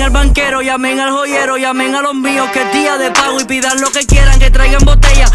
Llamen al banquero, llamen al joyero, llamen a los míos que es día de pago y pidan lo que quieran, que traigan botella,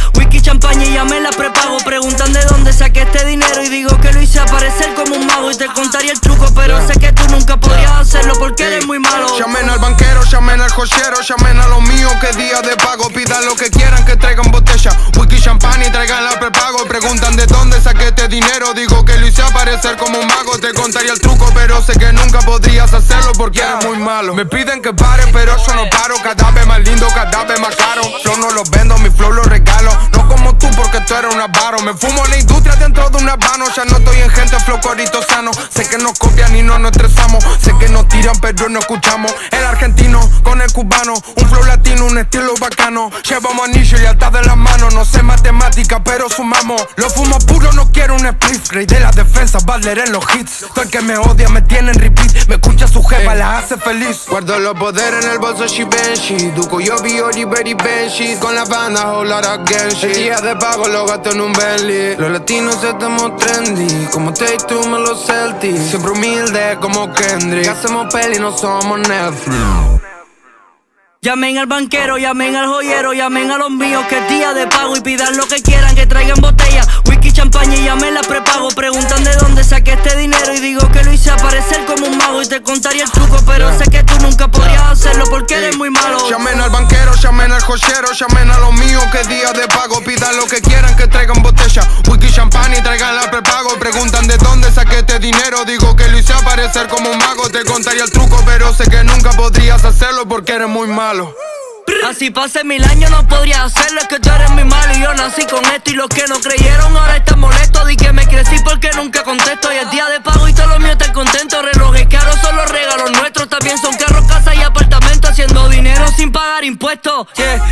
champaña y llamen la prepago. Preguntan de dónde saqué este dinero y digo que lo hice aparecer como un mago y te contaría el truco, pero sé que tú nunca podrías hacerlo porque eres muy malo. Llamen al banquero, llamen al joyero, llamen a los míos que día de pago, pidan lo que quieran, que traigan botella, whisky, champaña y traigan la prepago. Preguntan de dónde saqué este dinero, digo que lo hice aparecer como un mago, te contaría el truco, pero sé que nunca podrías hacerlo porque eres muy malo. Me piden que pare, pero yo no paro. Cada vez más lindo, cada vez más caro. Flow no los vendo, mi flow lo regalo. No como tú porque tú eres un avaro. Me fumo la industria dentro de un habano. Ya no estoy en gente, flow corito sano. Sé que nos copian y no nos estresamos. Sé que nos tiran, pero no escuchamos. El argentino con el cubano. Un flow latino, un estilo bacano. Llevamos anillo y alta de las manos. No sé matemática, pero sumamos. Lo fumo puro, no quiero un split. Rey de la defensa, leer en los hits. Todo el que me odia me tiene en repeat. Me escucha su jefa, la hace feliz. Guardo los poderes en el bolso Givenchy Duco, yo vi Oliver y Benji Con la banda, of Genshi El día de pago lo gasto en un Bentley. Los latinos estamos trendy Como Take Two me los Celtics Siempre humilde como Kendrick. Hacemos peli, no somos Netflix. Llamen al banquero, llamen al joyero, llamen a los míos que es día de pago y pidan lo que quieran, que traigan botella, champaña y llamen la prepago. Preguntan de dónde saqué este dinero y digo que lo hice aparecer como un mago y te contaría el truco, pero sé que tú nunca podrías hacerlo porque eres muy malo. Llamen al banquero, llamen al joyero, llamen a los míos que día de pago. Pidan lo que quieran, que traigan botella, whisky, champaña y traigan la prepago. Preguntan de dónde saqué este dinero, digo que lo hice aparecer como un mago. Te contaría el truco, pero sé que nunca podrías hacerlo porque eres muy malo. Así pase mil años no podría hacerlo, es que tú eres muy malo y yo nací con esto y los que no creyeron ahora están molestos. Di que me crecí porque nunca contesto y es día de pago y todos los míos están contentos. Relojes caros son los regalos nuestros, también son carros, casas y apartamentos haciendo dinero sin pagar impuestos.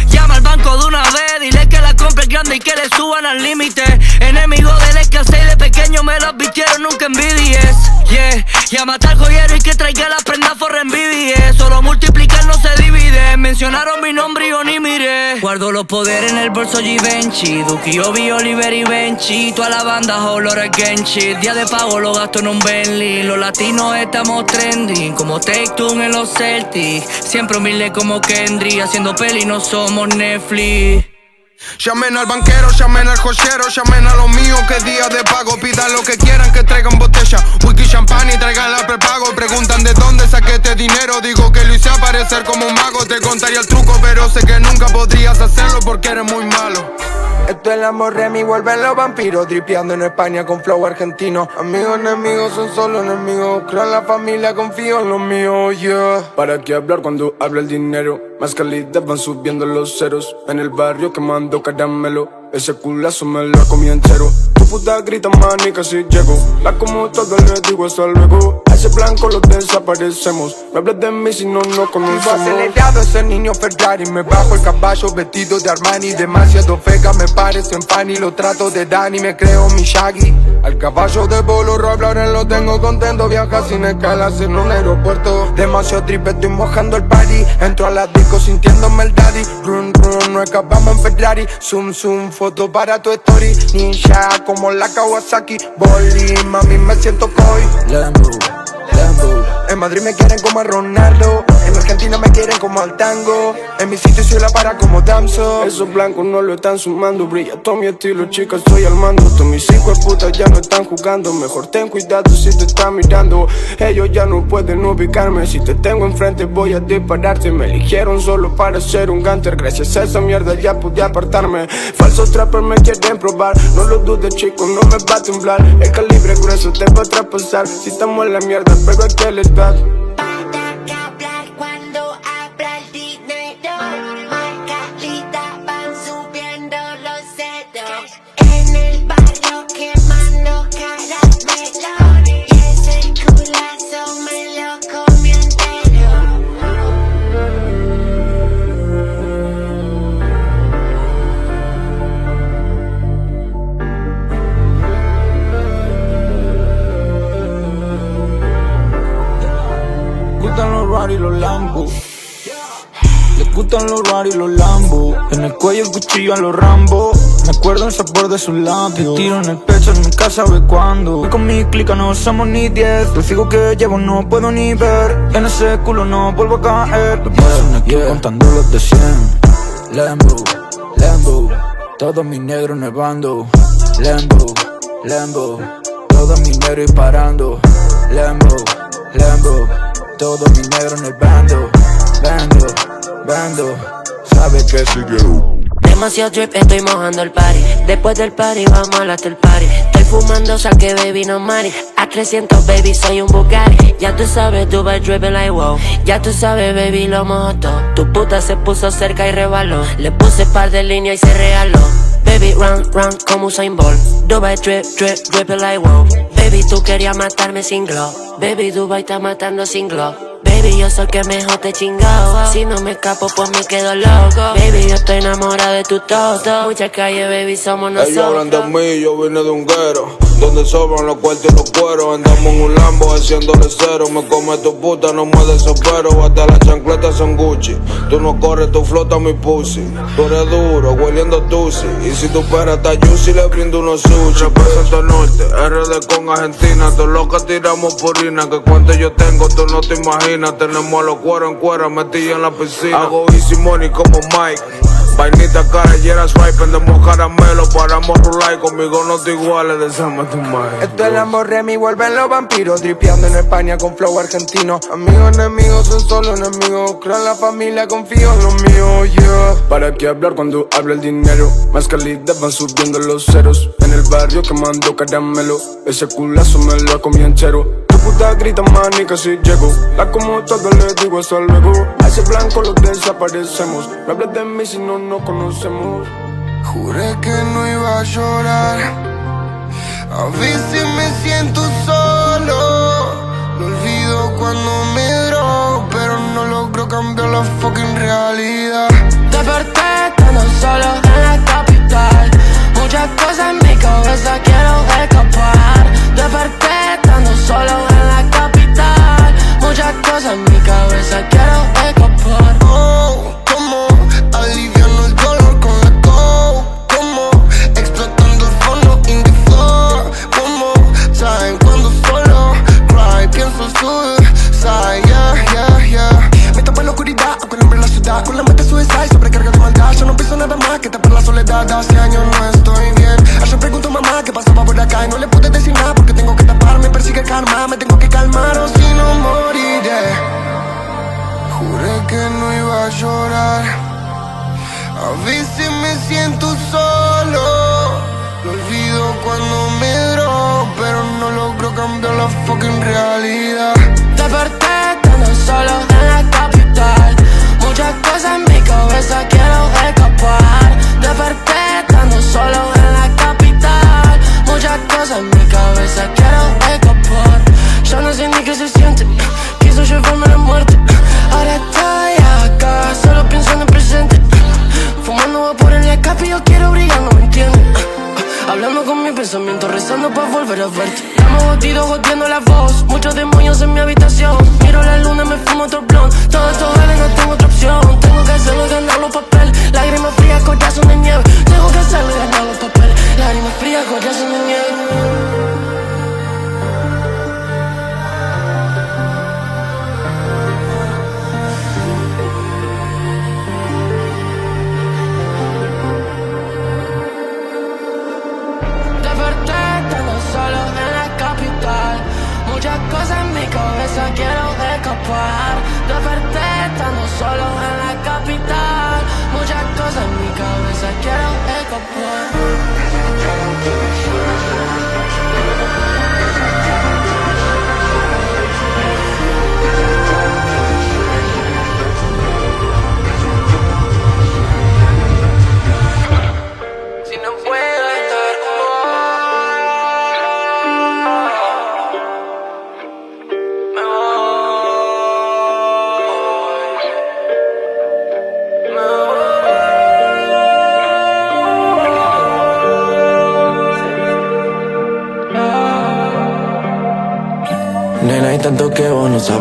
Llama al banco de una vez, dile que la compre grande y que le suban al límite. Enemigo del escasez de pequeño me los vistieron, nunca envidies. Yeah. Llama al joyero y que traiga la prenda for envidies. Solo multiplicar no se divide. Mencionaron mi nombre y yo ni miré. Guardo los poderes en el bolso Givenchy. Duki, Obi, Oliver y Benchi. Toda la banda Holor Genshi. Día de pago lo gasto en un Bentley. Los latinos estamos trending. Como Take Two en los Celtics. Siempre humilde como Kendrick. Haciendo peli no somos Netflix. Llamen al banquero, llamen al joyero, llamen a los míos que es día de pago. Pidan lo que quieran, que traigan botella, whisky, champaña y traigan la prepago. Preguntan de dónde saqué este dinero, digo que lo hice aparecer como un mago. Te contaría el truco, pero sé que nunca podrías hacerlo porque eres muy malo. Esto es el amor Remy, vuelven los vampiros Dripeando en España con flow argentino Amigos, enemigos, son solo enemigos Creo en la familia, confío en los míos, yeah ¿Para qué hablar cuando habla el dinero? Más calidad van subiendo los ceros En el barrio እንደው ቀደም ብሎ Ese culazo me lo comí entero. Tu puta grita manica si llego. La como todo le digo hasta luego. A ese blanco lo desaparecemos. Me hablas de mí si no nos conocemos. Acelerado ese niño Ferrari. Me bajo el caballo vestido de Armani. Demasiado fega me parecen Fanny Lo trato de Danny, me creo mi Shaggy. Al caballo de bolo, Robloren lo tengo contento. Viaja sin escalas en un aeropuerto. Demasiado trip, estoy mojando el party. Entro a la disco sintiéndome el daddy. Run, run, no escapamos en Ferrari. Zoom, zoom, foto para tu story. Ninja como la Kawasaki Boli, mami me siento koi. Lambo, Lambo. En Madrid me quieren como a Ronaldo Argentina me quieren como al tango. En mi sitio soy la para como Damso. Esos blancos no lo están sumando. Brilla todo mi estilo, chica, estoy al mando. Todos mis hijos de puta ya no están jugando. Mejor ten cuidado si te están mirando. Ellos ya no pueden ubicarme. Si te tengo enfrente voy a dispararte. Me eligieron solo para ser un ganter Gracias a esa mierda ya pude apartarme. Falsos trappers me quieren probar. No lo dudes, chico, no me va a temblar. El calibre grueso te va a traspasar. Si estamos en la mierda, pero hay que le dar En el cuello el cuchillo a los Rambo. Me acuerdo el sabor de su labio Tiro en el pecho, nunca sabe cuándo. Con mi clica no somos ni diez. El figo que llevo no puedo ni ver. En ese culo no vuelvo a caer. Me pasan aquí contando los de cien. Lambo, Lambo Todo mi negro nevando. Lambo, Lambo Todo mi negro y parando. Lambo, Lambo Todo mi negro en el bando Bando, bando Sabe que soy yo Demasiado drip, estoy mojando el party. Después del party, vamos al el party. Estoy fumando, saque baby, no mari. A 300, baby, soy un Bugatti. Ya tú sabes, Dubai dripping like wow. Ya tú sabes, baby, lo mojo Tu puta se puso cerca y rebaló. Le puse par de líneas y se realó. Baby, run, run, como Usain Bolt Dubai drip, drip, dripping like wow Baby, tú querías matarme sin glow Baby, Dubai está matando sin glow Baby, yo soy que mejor te chingado. Si no me escapo, pues me quedo loco. Baby, yo estoy enamorada de tu todo. Mucha calle, baby, somos nosotros. Ellos hablan de mí, yo vine de un guero. Donde sobran los cuartos y los cueros. Andamos en un Lambo haciéndole cero. Me come tu puta, no me desespero. Hasta las chancletas son Gucci. Tú no corres, tú flotas mi pussy. Tú eres duro, hueliendo tusi. Y si tú esperas, hasta si le brindo unos sushi. Represento norte, RD con Argentina. Todo lo que tiramos purina. Que cuánto yo tengo, tú no te imaginas. Tenemos a los cueros en cuero metidos en la piscina. Hago easy money como Mike. Vainita cara, era swipe, prendemos caramelo, paramos rulay, conmigo no te iguales, deseame tu madre. Esto es Lambo Remy, vuelven los vampiros, dripeando en España con flow argentino. Amigos, enemigos, son solo enemigos, creo en la familia, confío en lo mío, yeah. ¿Para qué hablar cuando habla el dinero? Más calidad van subiendo los ceros, en el barrio quemando caramelo, ese culazo me lo comí entero puta grita manica si llego. La como todo le digo hasta luego. A ese blanco lo desaparecemos. No hables de mí si no nos conocemos. Juré que no iba a llorar. A veces me siento solo cabeza quiero escapar. Ya no sé ni qué se siente quiso llevarme a la muerte. Ahora estoy acá, solo pienso en el presente. Fumando va por el escape yo quiero brillar, no me entiendes Hablando con mi pensamiento, rezando para volver a verte. Estamos gotidos, goteando la voz. Muchos demonios en mi habitación. Miro la luna, me fumo otro blond Todo esto vale, no tengo otra opción. Tengo que hacerlo ganar los papeles Lágrimas frías, corazón de nieve. Tengo que hacerlo ganar los papeles. Lágrimas frías, corazón de nieve quiero escapar Desperté estando solo en la capital. Muchas cosas en mi cabeza quiero escapar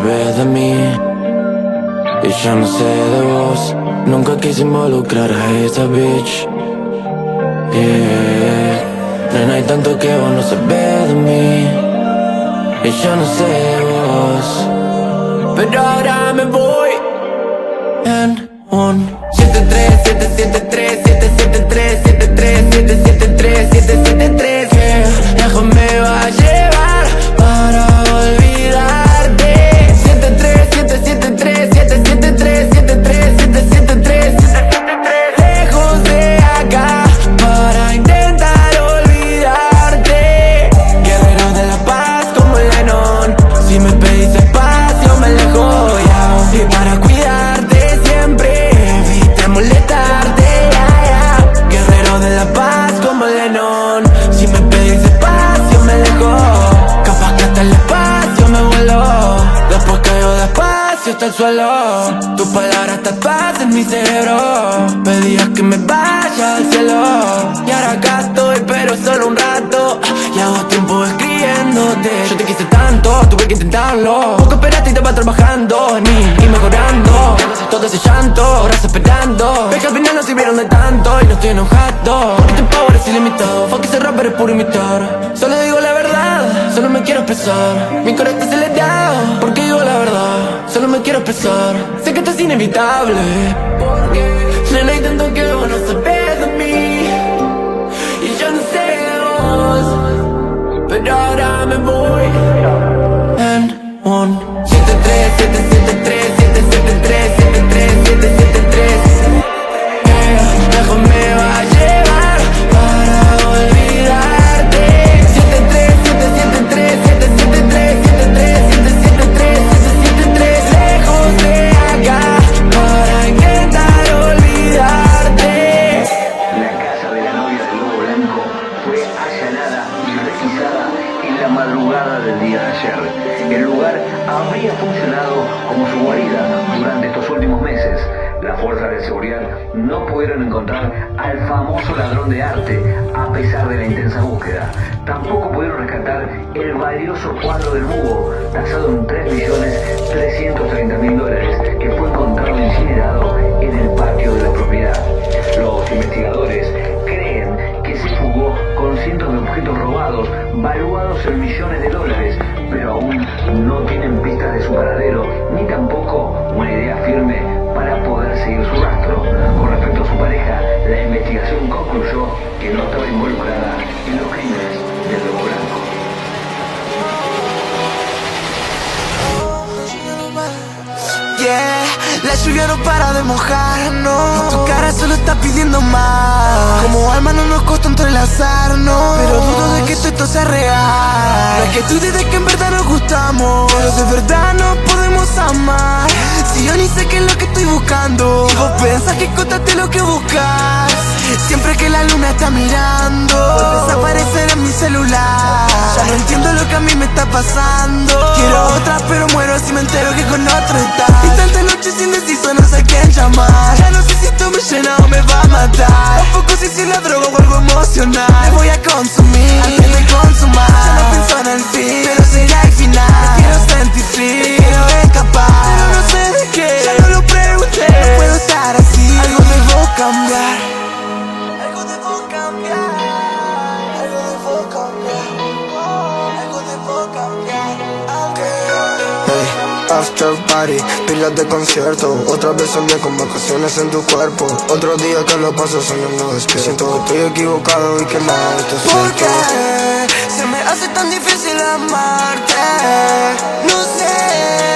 de mí. Y yo no sé de vos. Nunca quise involucrar a esa bitch. Yeah. Nena, hay tanto que vos no sabés de mí. Y yo no sé de vos. Pero ahora me voy. En un 7-3, 7-7-3, 7-7-3, 7-3, 7-7-3, 7-7-3 yeah. Déjame va el suelo Tus palabras tatuadas en mi cerebro. Pedías que me vaya al cielo. Y ahora acá estoy pero solo un rato. Y hago tiempo escribiéndote. Yo te quise tanto, tuve que intentarlo. Poco esperaste y va trabajando en mí Y mejorando. Todo ese llanto Horas esperando. Ves que al final no sirvieron de tanto Y no estoy enojado. Porque tu power es ilimitado Fuck ese rapper es puro imitar. Solo digo solo me quiero expresar. Mi corazón se le da, porque digo la verdad. Solo me quiero expresar. Sé que esto es inevitable. Porque, nena, hay tanto que vos no sabés de mí. Y yo no sé de vos, pero ahora me voy. And one. 7 3 7 7 3 7 7 3 7 3 7 7 3 valioso cuadro del búho, tasado en 3.330.000 dólares, que fue encontrado incinerado en el patio de la propiedad. Los investigadores creen que se fugó con cientos de objetos robados, valuados en millones de dólares, pero aún no tienen pistas de su paradero, ni tampoco una idea firme para poder seguir su rastro. Con respecto a su pareja, la investigación concluyó que no estaba involucrada en los crímenes del la lluvia no para de mojarnos. Y tu cara solo está pidiendo más. Como alma no nos costó entrelazarnos. Pero dudo de que esto, sea real. La que tú dices que en verdad nos gustamos. Pero de verdad nos podemos amar. Si yo ni sé buscando. Y vos pensás que encontraste lo que buscas. Siempre que la luna está mirando, vuelves a aparecer en mi celular. Ya no entiendo lo que a mí me está pasando. Quiero otra, pero muero si me entero que con otro estás. Y tantas noches indeciso, no sé a quién llamar. Ya no sé si esto me llena o me va a matar. Tampoco sé si es la droga o algo emocional. Me voy a consumir antes de consumar. Ya no pienso en el fin, pero será el final. Me quiero sentir free, quiero escapar. Pero no sé de qué, No puedo estar así, algo debo cambiar. Algo debo cambiar. Algo debo cambiar. Algo debo cambiar. Hey, after party, pilas de concierto Otra vez soñé con vacaciones en tu cuerpo Otro día que lo paso soñando despierto Siento que estoy equivocado y que nada es ¿Por qué se me hace tan difícil amarte? No sé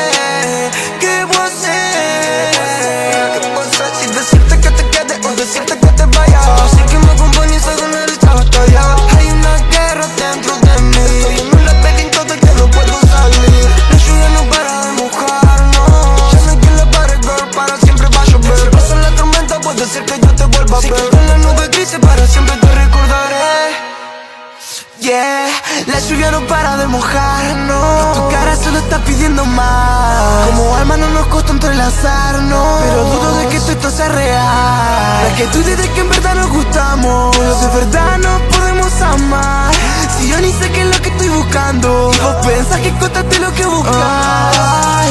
no nos costó entrelazarnos. Pero dudo de que esto, sea real. La que tú dices que en verdad nos gustamos. Pero de verdad nos podemos amar. Si yo ni sé qué es lo que estoy buscando y vos pensás que contaste lo que buscas. Ah,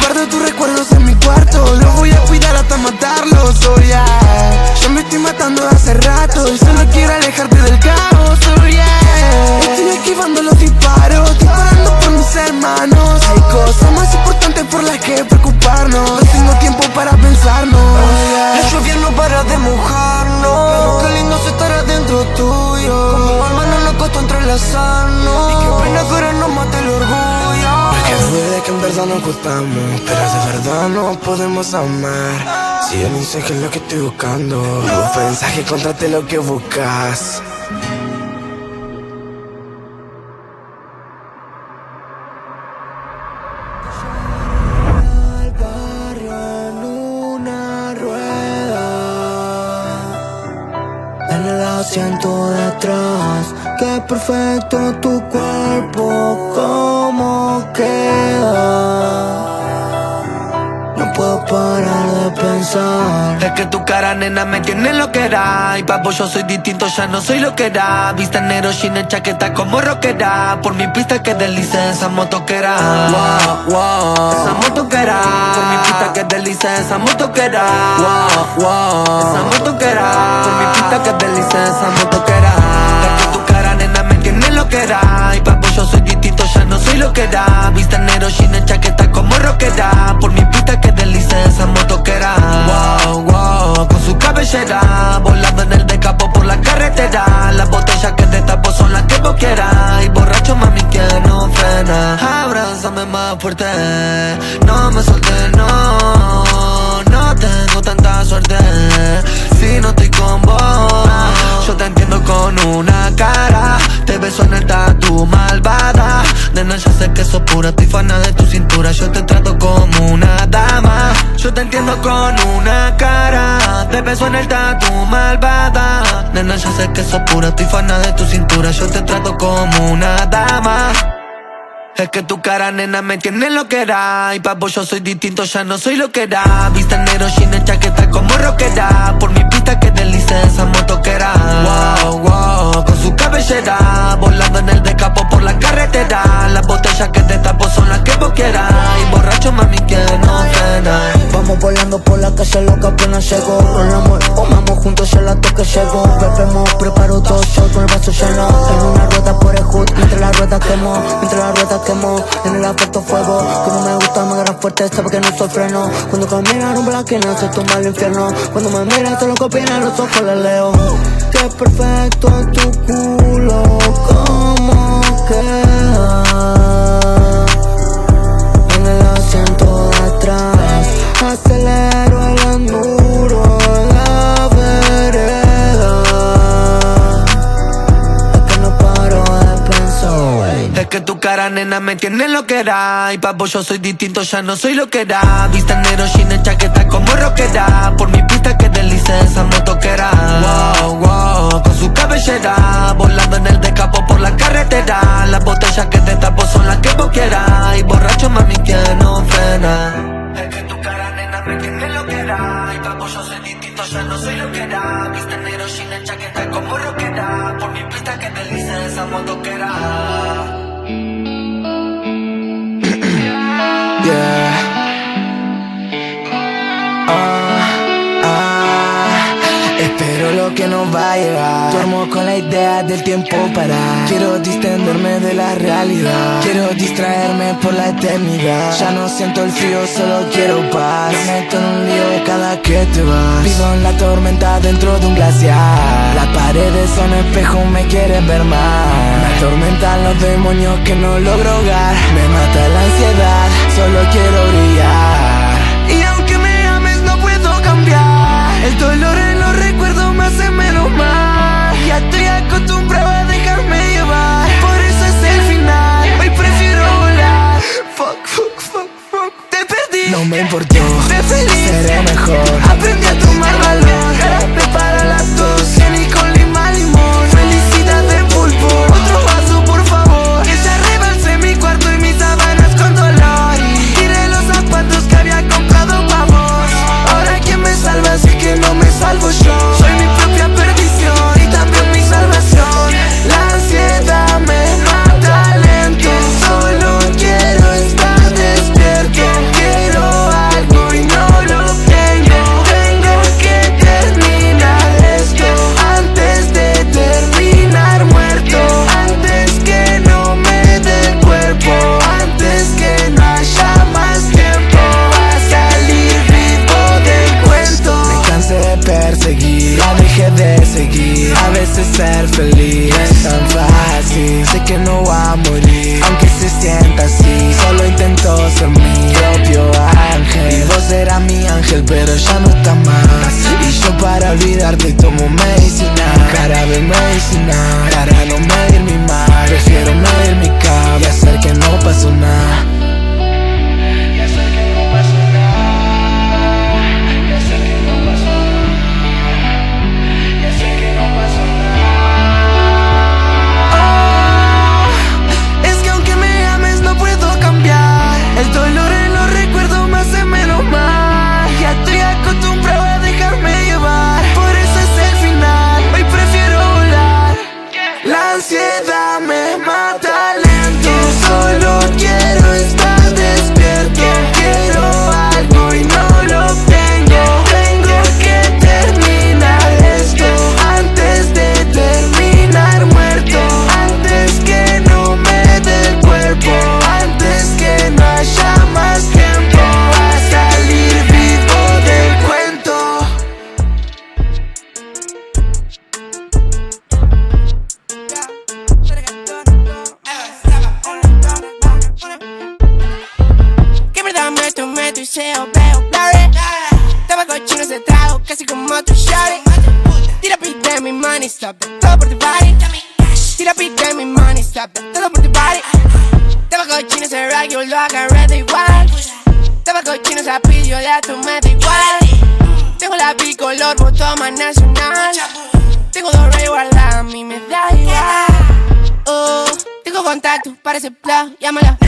Guardo tus recuerdos en mi cuarto Los voy a cuidar hasta matarlos, oh yeah. Yo me estoy matando hace rato Y solo quiero alejarte del caos, oh yeah. Estoy esquivando los disparos Disparando por mis hermanos Hay cosas más importantes por las que preocuparnos No tengo tiempo para pensarnos oh, yeah. La lluvia no para de mojarnos Pero qué lindo se estará dentro tuyo Como alma fotos entrelazarnos. Y qué pena que ahora no mate el orgullo. Porque duele que en verdad nos gustamos, pero de verdad no podemos amar. Si yo no sé qué es lo que estoy buscando, no pensás que encontraste lo que buscas. siento detrás Qué perfecto tu cuerpo Cómo queda No puedo parar de pensar. Es que tu cara, nena, me tiene lo que era Y papo, yo soy distinto, ya no soy lo que era Vista negro, en chaqueta como rockera. Por mi pista que deslice esa moto que era Wow, wow Esa moto que era Por mi pista que deslice esa moto que era Wow, wow Esa moto que era Por mi pista que deslice esa moto cara, nena, me tiene lo que era Y papo, yo soy distinto, ya no soy lo que era Vista negro, en chaqueta como rockera Por mi pista que deslice esa moto que era Wow, wow Con su cabellera. Volando en el decapo por la carretera. Las botellas que te tapo son las que vos quieras. Y borracho mami que no frena. Abrázame más fuerte. No me soltes, No tengo tanta suerte. Si no estoy con vos Yo te entiendo con una cara. Te beso en el tatu malvada. Nena, ya sé que sos pura, estoy fana de tu cintura. Yo te trato como una dama. Yo te entiendo con una cara. Te beso en el tatu malvada. Nena, ya sé que sos pura, estoy fana de tu cintura. Yo te trato como una dama es que tu cara, nena, me tiene lo que era Y papo, yo soy distinto, ya no soy lo que era Vista negro, en chaqueta como rockera Por mi que deslice esa moto que era Wow, wow, con su cabellera Volando en el decapo por la carretera. Las botellas que te tapo son las que vos quieras. Y borracho, mami, que no frena. Vamos volando por la calle loca apenas llego. Rolamos y fumamos juntos el acto que llego Bebemos, preparo dos shots con el vaso lleno. En una rueda por el hood, mientras la rueda quemo Mientras la rueda quemo, en el afecto fuego Como me gusta, me agarra fuerte, sabe que no soy freno. Cuando camina a la esquina se tumba el infierno. Cuando me mira todo lo que opina, los ojos le leo. Qué perfecto es tu culo, cómo queda en el asiento de atrás. Acelero el enduro Es que tu cara, nena, me tiene lo que era Y papo, yo soy distinto, ya no soy lo que era Vista negro, en chaqueta como rockera Por mi pista que deslice esa moto que era. Wow, wow, con su cabellera. Volando en el decapo por la carretera. Las botellas que te tapo son las que vos quieras. Y borracho, mami, que no frena. Es que tu cara, nena, me tiene lo que era Y papo, yo soy distinto, ya no soy lo que era Vista negro, en chaqueta como rockera Por mi pista que deslice esa moto Ah, ah, espero lo que nos va a llegar. Duermo con la idea del tiempo para. Quiero distenderme de la realidad. Quiero distraerme por la eternidad. Ya no siento el frío, solo quiero paz. Me meto en un lío cada que te vas. Vivo en la tormenta dentro de un glaciar. Las paredes son espejos, me quieren ver más. Me atormentan los demonios que no logro hogar. Me mata la ansiedad, solo quiero brillar. Dolor ya no estás más. Y yo para olvidarte tomo medicina. Jarabe medicina Para no medir mi mar. Prefiero medir mi cab Y hacer que no pasó nada tomé tu seo, veo blurry Estaba cochino ese trago, casi como tu shawty Tira pit de mi money, stop it, todo por tu body. Tira pit de mi money, stop it, todo por tu body. Estaba cochino ese rag, yo lo agarré de igual. Estaba cochino esa pit, yo la tomé de igual. Tengo la bicolor, botón más nacional. Tengo dos reyes guardadas, a mí me da igual. Oh, tengo contacto, parece plug, llámala tú.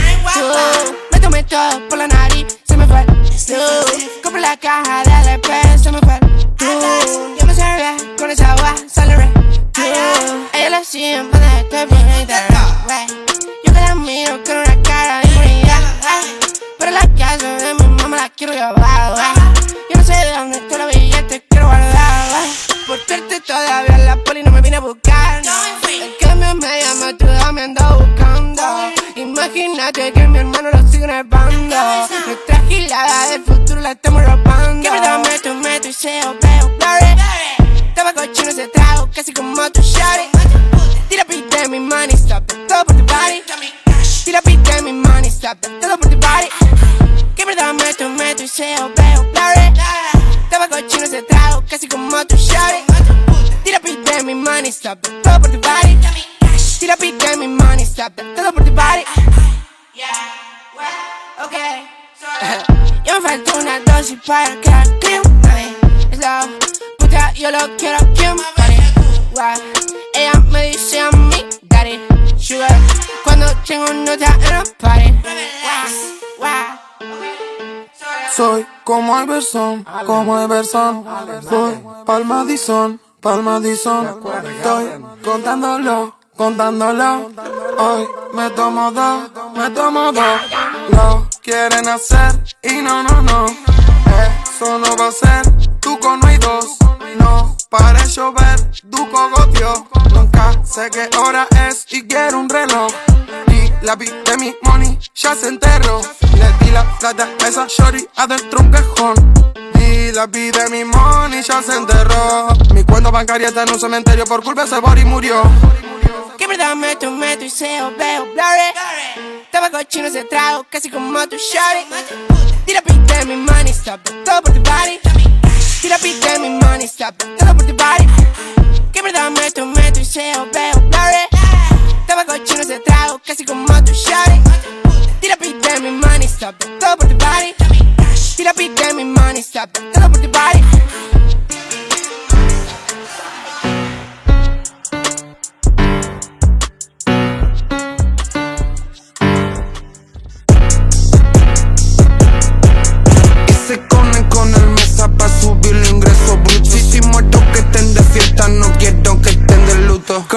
Me tomé todo por la nariz, se me fue tú. Compré la caja de LP, se me fue tú. Yo me servía con esa agua, sale re tú. Ella la hacía en banda, estoy bien güey. Yo que la miro con una cara de moría, Pero la casa de mi mamá la quiero llevar, güey. Yo no sé de dónde tú la billetes quiero guardar, güey. Por suerte todavía la poli no me viene a buscar. El me me llama, tú me ando buscando. Imagínate que mi hermano lo sigue en el bando. Nuestra gilada del futuro la estamos robando. Que me tomé tu seo, veo blurry. Estaba cochino ese trago, casi como tu shawty. Tira pit de mi money, stop it, todo por tu body. Tira pit de mi money, stop it, todo por tu body. Que me tomé tu seo, veo blurry. Estaba cochino ese trago, casi como tu shawty. Tira pit de mi money, stop it, todo por tu body. Tira pit de mi money, stop it, todo por tu body. Okay. Yo me falta una dosis para quedar clean, mami. Es la puta, yo lo quiero quien pare. Wow. Ella me dice a mí, daddy, sugar. Cuando tengo nota en los pares. Soy como Alberson, como Alberson. Voy pa'l Madison, pa'l Madison. Estoy contándolo, contándolo. Hoy me tomo dos, me tomo dos. Quieren hacer y no, no, no. Eso no va a ser, Duco no hay dos. No para llover, Duco gotio. Nunca sé qué hora es y quiero un reloj. Y la vi de mi money ya se enterró. Le di la plata a esa shorty adentro un cajón. Y la vi de mi money ya se enterró. Mi cuenta bancaria está en un cementerio por culpa de ese body murió. Que verdad me tomé tu seo, veo blurry. Estaba cochino ese trago, casi como tu shawty. Tira pit de mi money, stop it, todo por tu body. Tira pit de mi money, stop it, todo por tu body. Que verdad me tomé tu seo, veo blurry. Estaba cochino ese trago, casi como tu shawty. Tira pit de mi money, stop it, todo por tu body. Tira pit de mi money, stop it, todo por tu body.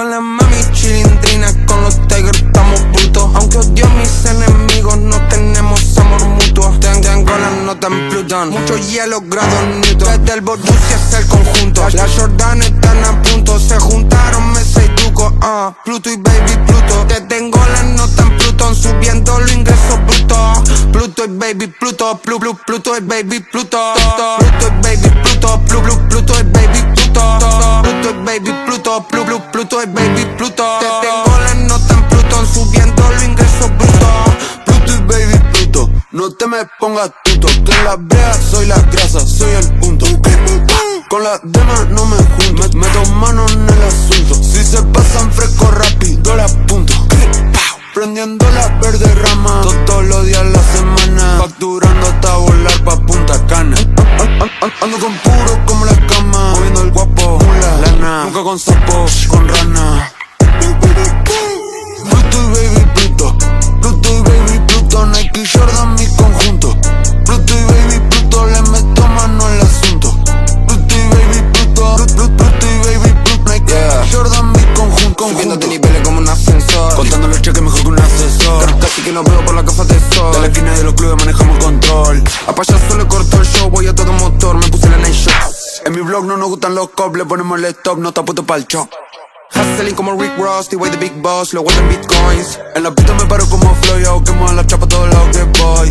Con la mami chilindrina, con los tigers estamos brutos. Aunque odio mis enemigos, no tenemos amor mutuo. Ten- Tengo la nota en Plutón, mucho hielo, grado Newton. Desde el Borussia hasta el conjunto. Las Jordan están a punto, se juntaron Mesa y Tuco. ah Pluto y Baby Pluto. Te tengo la nota en Subiendo los ingresos brutos. Pluto y Baby Pluto, Plu, Plu, Pluto y Baby Pluto. Pluto y Baby Pluto, Plu, Plu, Pluto y Baby Pluto. Pluto y Baby Pluto, Plu, Plu, Pluto y Baby Pluto. Te tengo la nota en Plutón, subiendo los ingresos brutos. Pluto y Baby Pluto, no te me pongas tuto. En la brea soy la grasa, soy el punto. Con las demás no me junto, meto mano en el asunto. Si se pasan fresco rápido, la apunto. Prendiendo la verde rama Todos los días la semana. Facturando hasta volar pa' Punta Cana. Ando con puro como la cama Moviendo el guapo, la lana. Nunca con sapo, con rana. Pluto y baby Pluto. Pluto y baby Pluto Nike Jordan mi Cheques mejor que un asesor. Casi que no veo por la gafa de sol. De la esquina de los clubes manejamos control. A payaso le corto el show, voy a todo motor, me puse la night shot En mi blog no nos gustan los cops, le ponemos el stop, no está puesto pa'l show Hustling como Rick Ross, the way the big boss, lo guardo en bitcoins. En la pista me paro como flow, yo quemo a la chapa a todos lados que voy.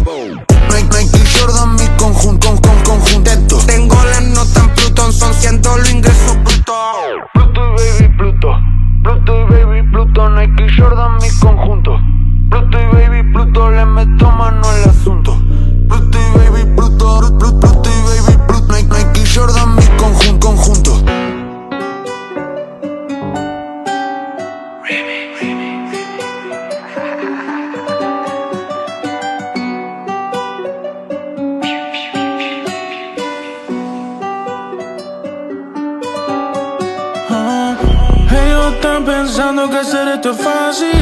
Nike, Nike, Jordan, mi conjunto, con, con, conjunto. Tengo las notas en Pluton, son cientos los ingresos brutos. Pluto y baby Pluto. Pluto y baby Pluto mi conjunto. Pluto y baby Pluto le meto mano al asunto. Pluto y baby Pluto Pluto, Pluto y baby Pluto Nike, Nike Jordan mi conjunto. Conjunto Ellos están pensando que hacer esto es fácil.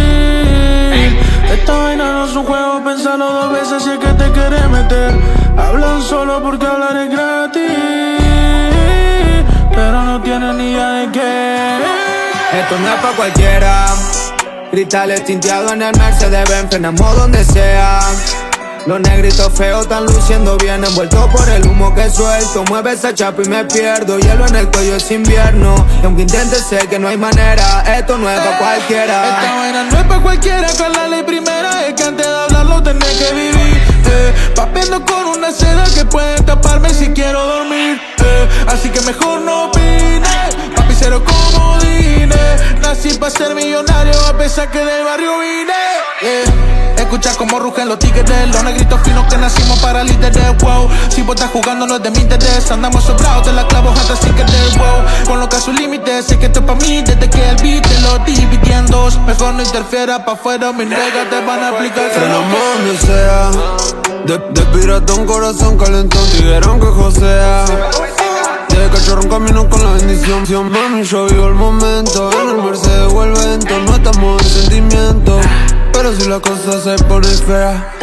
Que te quieres meter. Hablan solo porque hablar es gratis, pero no tienen ni idea de qué. Esto no es pa' cualquiera. Cristales tinteados en el Mercedes Benz, frenamos donde sea. Los negritos feos están luciendo bien, envueltos por el humo que suelto. Mueve esa chapa y me pierdo. Hielo en el cuello es invierno. Y aunque intente sé que no hay manera, esto no es pa' Esta cualquiera. vaina no es pa' cualquiera, con la ley primera es que antes de hablarlo tenés que vivir. Eh, papeando con una seda que puede taparme si quiero dormir. Eh, así que mejor no opines, papi cero comodines. Nací pa' ser millonario a pesar que del barrio vine. Escucha cómo rugen los tigres, los negritos finos que nacimos para líderes, wow. Si vos estás jugando no es de mi interés, andamos sobrados de la clavo hasta sin querer, wow. Con lo que a sus límites, sé que esto es pa' mí, desde que el beat te lo dividiendo. Mejor no interfiera pa' afuera, mis negas te van a aplicar. Frenamos donde sea de, pirata un corazón calentón Tiguerón que josea De cachorro un camino con la bendición Mami, yo vivo el momento En el Mercedes o el Vento No estamos en sentimiento Pero si la cosa se pone fea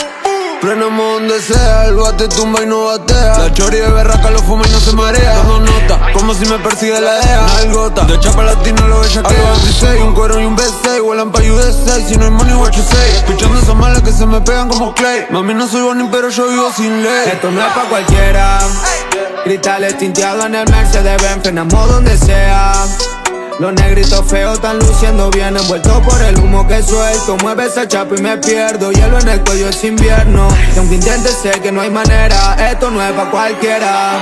Frenamos donde sea, el bate tumba y no batea. La chori de berraca lo fuma y no se marea. Dando nota, como si me persigue la DEA Nalgota, de chapa latina lo bella que Algo 26, un cuero y un B6 Huelan pa' UD6, si no hay money what you say Escuchando esas malas que se me pegan como Clay. Mami no soy Bonnie pero yo vivo sin ley. Esto no es pa' cualquiera. Cristales tinteados en el Mercedes Benz, frenamos donde sea. Los negritos feos están luciendo bien, envueltos por el humo que suelto. Mueve esa chapa y me pierdo. Hielo en el cuello es invierno. Y aunque intente sé que no hay manera, esto no es pa' cualquiera.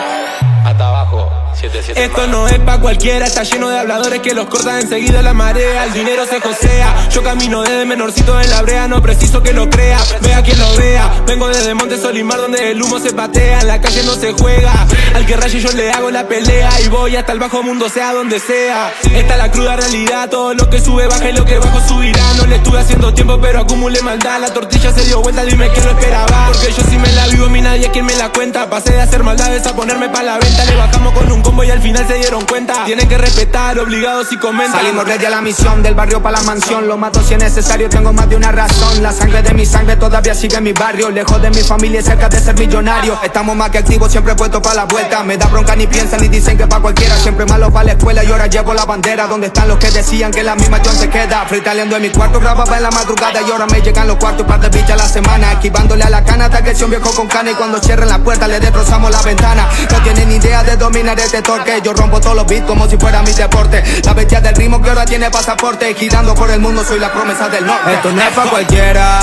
Hasta abajo, Esto no es pa' cualquiera, está lleno de habladores que los cortan enseguida la marea. El dinero se josea. Yo camino desde menorcito en la brea, no preciso que lo crea. Vea quien lo vea. Vengo desde Monte Solimar donde el humo se patea. En la calle no se juega. Al que raye yo le hago la pelea. Y voy hasta el bajo mundo, sea donde sea. Esta es la cruda realidad. Todo lo que sube baja y lo que bajo subirá. No le estuve haciendo tiempo, pero acumulé maldad. La tortilla se dio vuelta, dime que lo esperaba. Porque yo sí me la vivo, mi nadie es quien me la cuenta. Pasé de hacer maldades a ponerme pa' la venta. Le bajamos con un combo y al final se dieron cuenta. Tienen que respetar, obligados y comentan. Salimos a la misión, del barrio para la mansión. Lo mato si es necesario, tengo más de una razón. La sangre de mi sangre todavía sigue en mi barrio. Lejos de mi familia y cerca de ser millonario. Estamos más que activos, siempre puestos para la vuelta. Me da bronca ni piensan ni dicen que pa' cualquiera. Siempre malo para la escuela y ahora llevo la bandera. Donde están los que decían que la misma John se queda? Freestyleando en mi cuarto, grababa en la madrugada y ahora me llegan los cuartos para de bicha a la semana. Esquivándole a la cana, hasta que viejo con cana. Y cuando cierren la puerta le destrozamos la ventana. No tienen ni idea de dominar este torque. Yo rompo todos los beats como si fuera mi deporte. La bestia del ritmo que ahora tiene pasaporte. Girando por el mundo, soy la promesa del norte. Esto no es pa' cualquiera.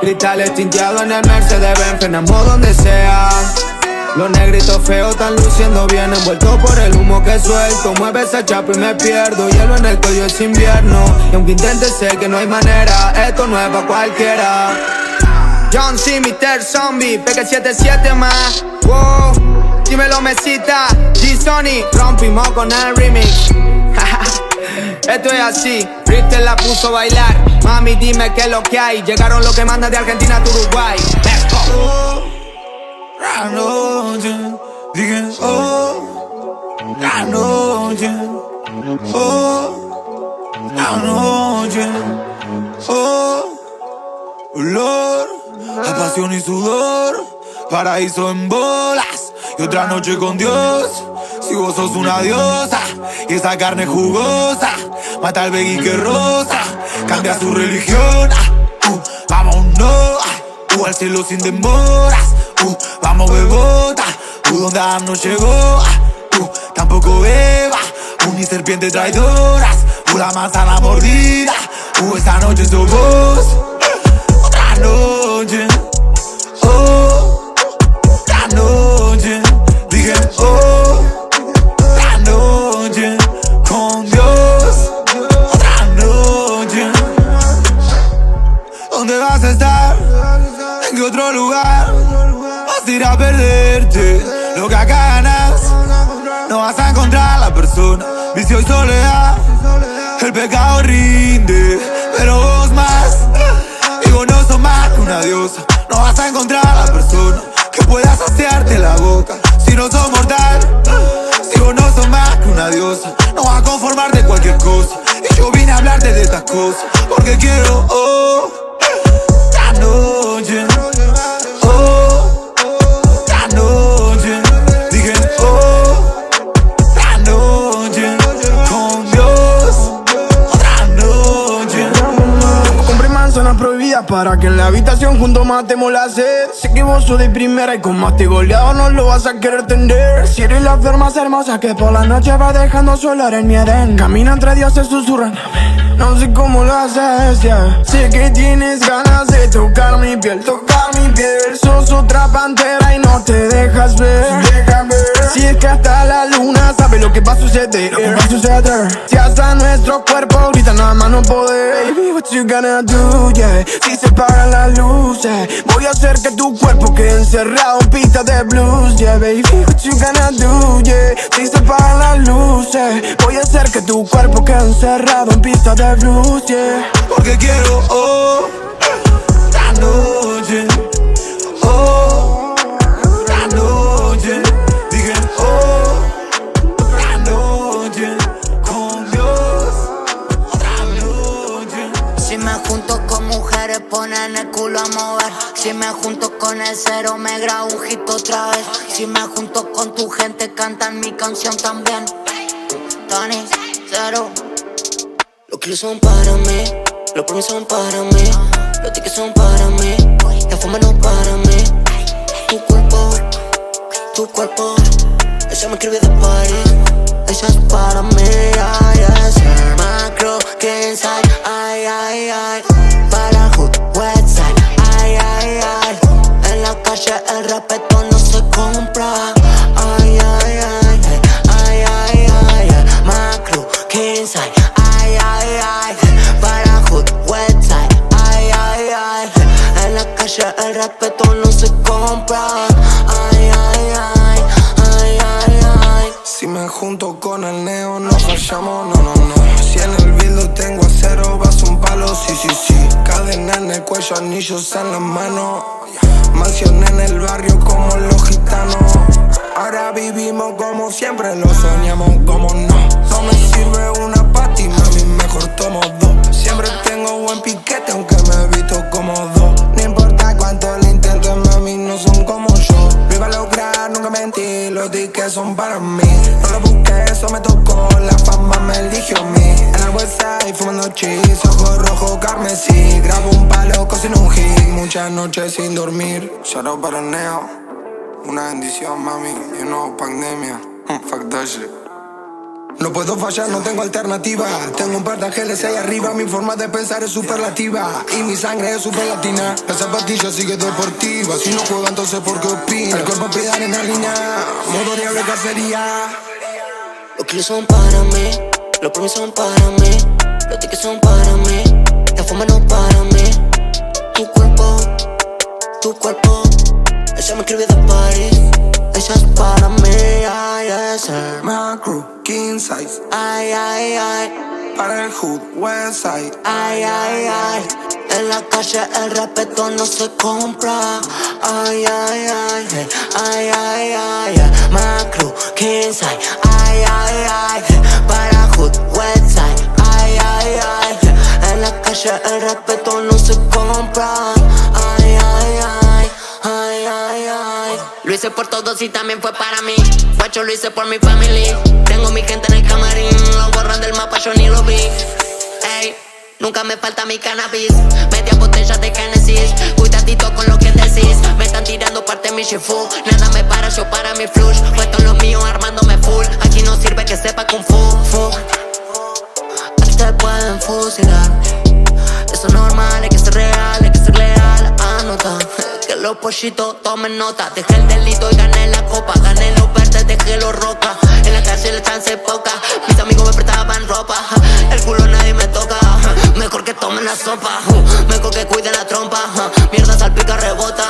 Cristales tinteados en el Mercedes Benz, frenamos donde sea. Los negritos feos están luciendo bien, envueltos por el humo que suelto. Mueve esa chapa y me pierdo. Hielo en el cuello es invierno. Y aunque intente sé que no hay manera, esto no es pa' cualquiera. John C, Mr. Zombie, PK77 más. Wow, dímelo mesita. G-Sony, rompimos con el remix. Esto es así, Richter la puso a bailar. Mami, dime qué es lo que hay. Llegaron los que mandan de Argentina a Uruguay. Let's go. Anoche, dije, oh, anoche, oh, anoche, oh, olor a pasión y sudor, paraíso en bolas y otra noche con Dios. Si vos sos una diosa y esa carne jugosa mata al begui que rosa, cambia su religión. ah, uh, vámonos, uh, al cielo sin demoras. Uh, vamos bebota, uh, donde Adam no llegó. ah, uh, tampoco beba, uh, ni serpiente traidoras. Uh, la manzana mordida, uh, esta noche sos vos. Habitación juntos matemos la sed. Sé que vos sos de primera y con más te goleado no lo vas a querer tender. Si eres la flor más hermosa que por la noche va dejando solar en mi Edén. Camina entre dioses susurran. No sé cómo lo haces, ya. Sé que tienes ganas de tocar mi piel, tocar mi piel. Sos otra pantera y no te dejas ver. Es que hasta la luna sabe lo que va a suceder. Lo que va a suceder. Si hasta nuestro cuerpo grita nada más no poder. Baby, what you gonna do, yeah? Si se apagan las luces, voy a hacer que tu cuerpo quede encerrado en pista de blues, yeah, baby. What you gonna do, yeah? Si se apagan las luces, voy a hacer que tu cuerpo quede encerrado en pista de blues, yeah. Porque quiero, oh, esta noche, ponen el culo a mover. Si me junto con el cero me grabo un otra vez. Si me junto con tu gente cantan mi canción también. Tony, cero. Los kilos son para mí, los premios son para mí. Los tickets son para mí, la fama no para mí. Tu cuerpo, tu cuerpo Ella me escribe de París. Ella es para mí, ay, cuello, anillos en sin dormir Shout out para Neo una bendición, mami, you know, pandemia. Mm, Fuck that shit. No puedo fallar, no tengo alternativa. Tengo un par de ángeles ahí arriba. Mi forma de pensar es superlativa. Y mi sangre es super latina. La zapatilla sigue deportiva. Si no juega, entonces ¿por qué opina? El cuerpo pide adrenalina. Modo diablo cacería. Los kilos son para mí, los premios son para mí, los tickets son para mí, la fama no para mí. Tu cuerpo. Ella me escribe de París. Ella es para mí, ay, ese. Macro, king size. Ay, ay, ay. Para el hood, west side. Ay, ay, ay. En la calle el respeto no se compra. Ay, ay, ay. Ay, ay, ay. Macro, king size. Ay, ay, ay. Para hood, west side. Ay, ay, ay. En la calle el respeto no se compra. Ay, ay, hice por todos y también fue para mí. Guacho lo hice por mi familia. Tengo mi gente en el camarín. Lo borran del mapa, yo ni lo vi. Ey, nunca me falta mi cannabis. Media botella de Genesis. Cuidadito con lo que decís. Me están tirando parte de mi shifu. Nada me para, yo para mi flush. Puesto en lo mío, armándome full. Aquí no sirve que sepa kung tomen nota. Dejé el delito y gané la copa. Gané los verdes, dejé los rocas. En la calle la chance poca. Mis amigos me prestaban ropa. El culo nadie me toca. Mejor que tomen la sopa. Mejor que cuiden la trompa. Mierda salpica, rebota.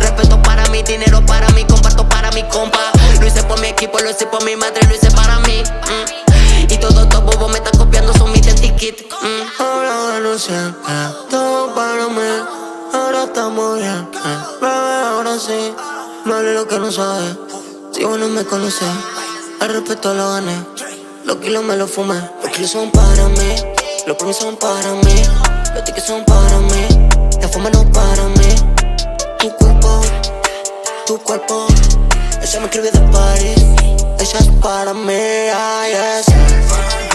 Respeto para mi dinero, para mí, comparto para mi compa. Lo hice por mi equipo, lo hice por mi madre, lo hice para mí. mm. Y todos estos bobos me están copiando, son mi identikit. Mm. Ahora no siempre, lo que no sabes. Si vos no me conoces, el respeto lo gané. Los kilos me los fumé. Los kilos son para mí, los premios son para mí. Los tickets son para mí, la fuma no para mí. Tu cuerpo, tu cuerpo. Ella me escribe de París. Ella es para mí, ay, yes.